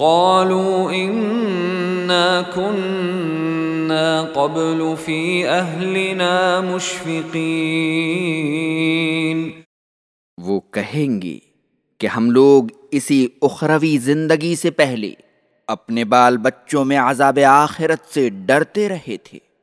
قالوا إنا كنا قبل في أهلنا مشفقين. وہ کہیں گی کہ ہم لوگ اسی اخروی زندگی سے پہلے اپنے بال بچوں میں عذاب آخرت سے ڈرتے رہے تھے۔